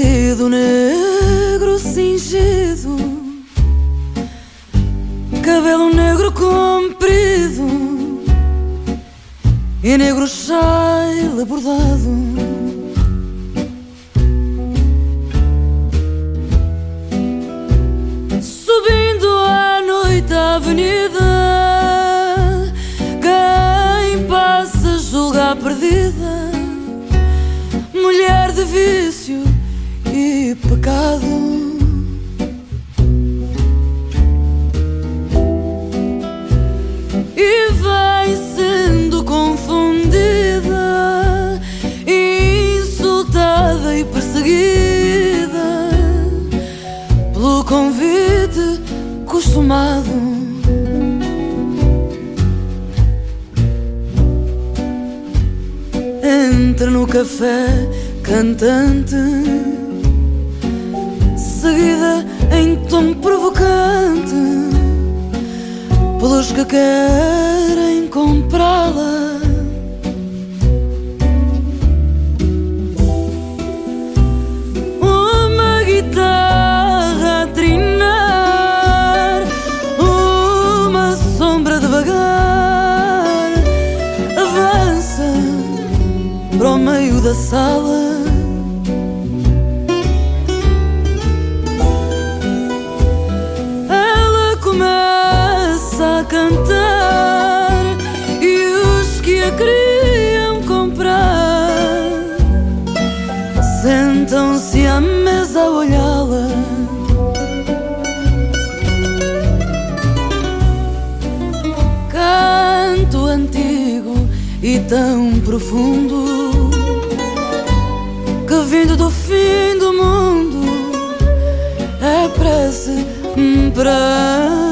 vestido negro cingido, cabelo negro comprido e negro chale bordado. Subindo à noite avenida, quem passa julga a perdida mulher de vícios pecado. e vai sendo confundida, insultada e perseguida pelo convite costumado. Entra no café cantante, seguida em tom provocante pelos que querem comprá-la. Uma guitarra a trinar, uma sombra devagar avança para o meio da sala. Começa a cantar e os que a queriam comprar sentam-se à mesa a olhá-la. Canto antigo e tão profundo que vindo do fim do mundo é prece pranto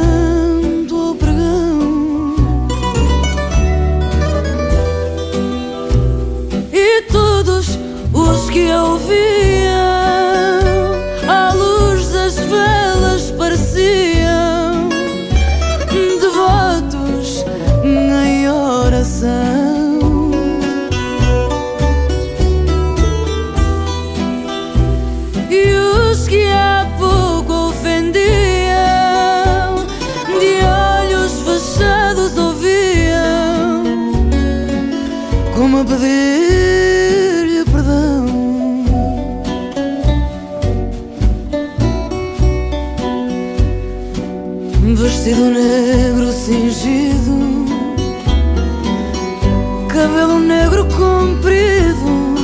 como pedir-lhe perdão. Vestido negro cingido, cabelo negro comprido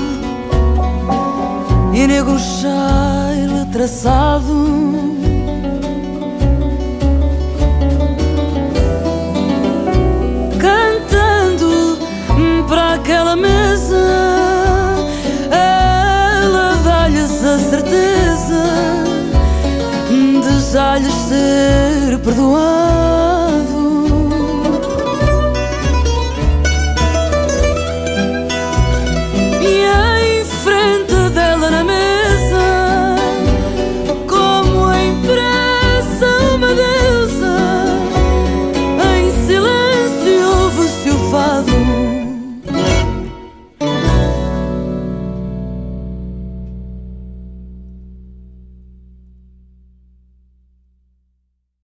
e negro chile traçado. olhos ser perdoado.